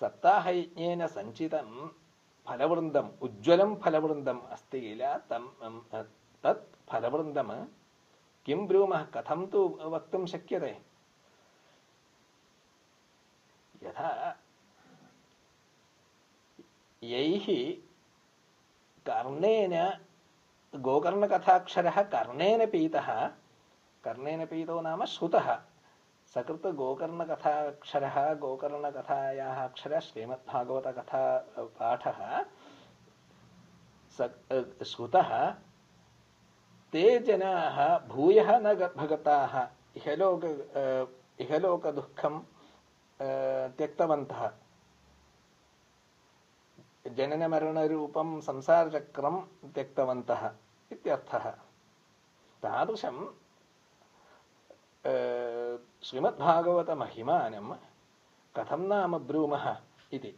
सप्ताहयज्ञेन सञ्चितं फलवृन्दम् उज्ज्वलं फलवृन्दम् अस्ति किल? तं तत् फलवृन्दं किं ब्रूमः? कथं तु वक्तुं शक्यते? यथा यैः कर्णेन गोकर्णकथाक्षरः कर्णेन पीतः कर्णेन पीतो नाम श्रुतः सकृत गोकर्णकथाक्षरः गोकर्णकथायाः अक्षरः, श्रीमद्भागवतकथा पाठः। श्रुतः ते जनाः भूयः न गर्भगताः इहलोक इहलोकदुःखं त्यक्तवन्तः। जननमरणरूपं संसारचक्रं त्यक्तवन्तः इत्यर्थः। तादृशं श्रीमद्भागवतमहिमानं कथं नाम ब्रूमः इति